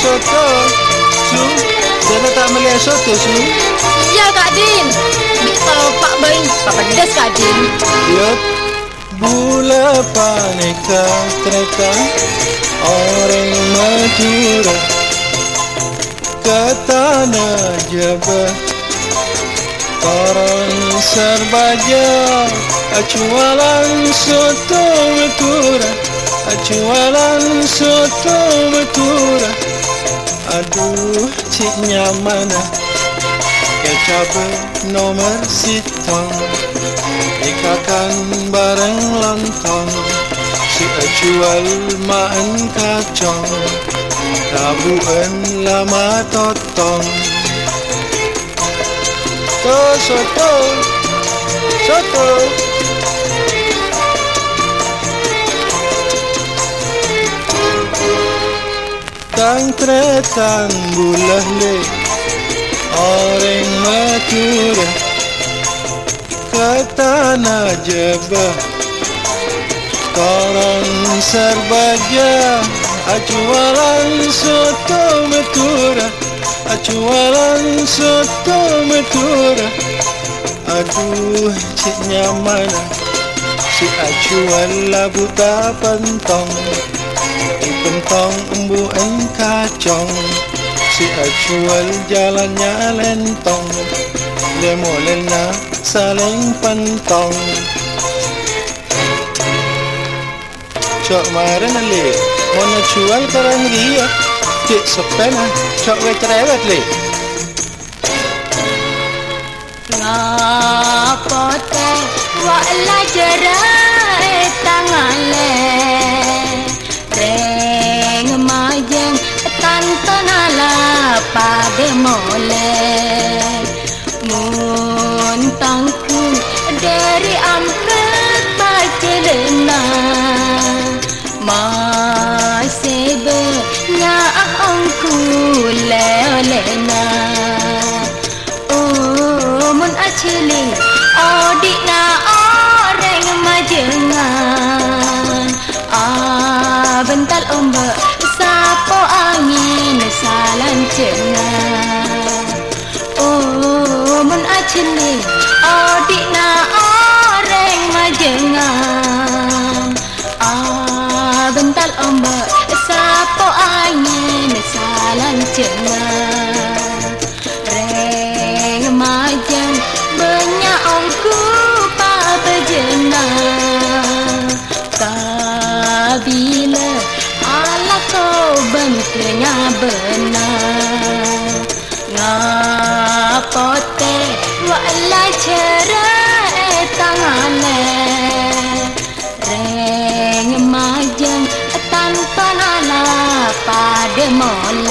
soto Su Saya tak melihat soto Su Ya Kak Din. Bik tahu Pak Bayi Pak pedas Kak Din. Ya. Bula paneka treka Orang Madura Katana jabah Orang serbaja Acualan soto Madura Acualan soto Madura Aduh cik nyaman Kecap nomor sitang. Ikakan bareng lontong Si jual maan kacang. Tabuan lama totong. To soto Soto Tang tretang bulah le Orang matura Katana jebah Korang serbaja Acualan soto metura Acualan soto metura. Aduh cik nyaman. Si acuan labu tak pentong Di pentong embu kacang Si acuan jalannya lentong Lemo lena saling pentong Cok maren ali Mono jual karang dia. Cik sepena Cok we cerewet li Ngapa teh Wak la jerai Tanto nala pada mole Muntangku dari ampet baca lena Masih banyak angku lelena Oh mun acili Odik na orang majengan bental ombak 姐呢 che molla